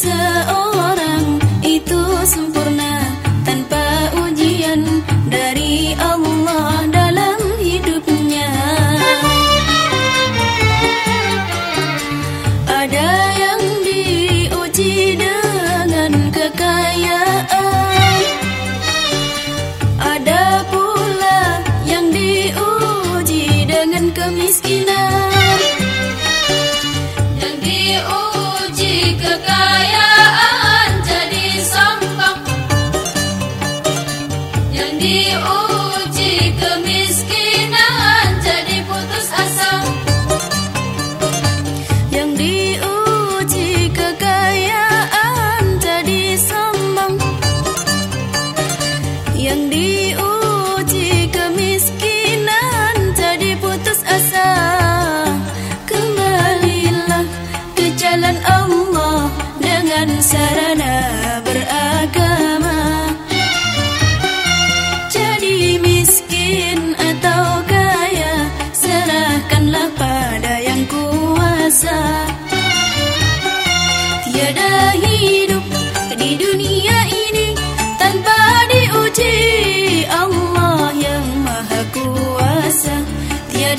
So.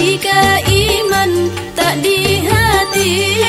Jika iman tak di hati